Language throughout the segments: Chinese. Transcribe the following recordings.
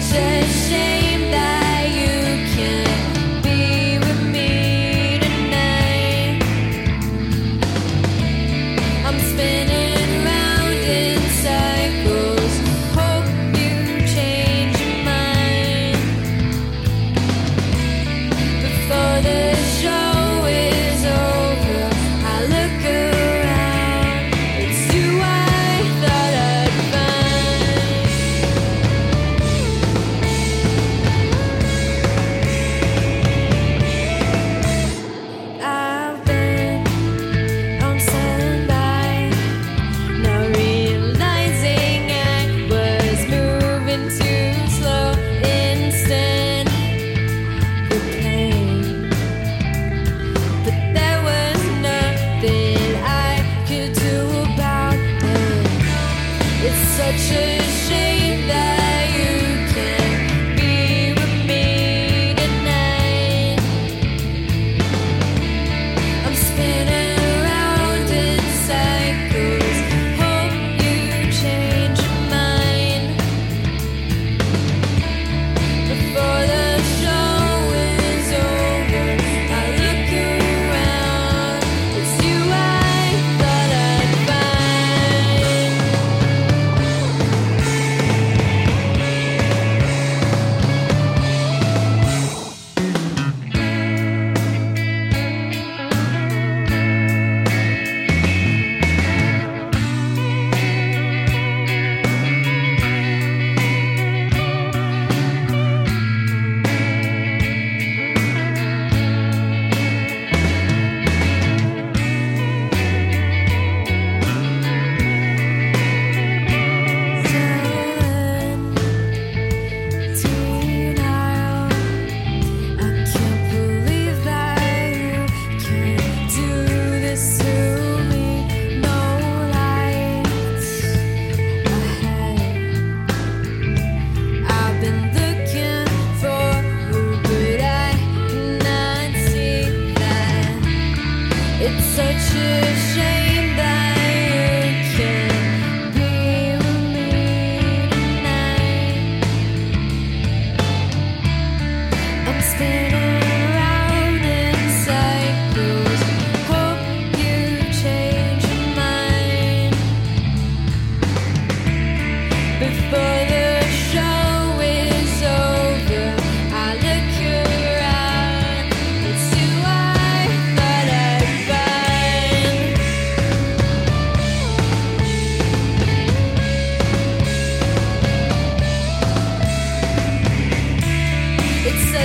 真心。say Such.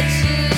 let you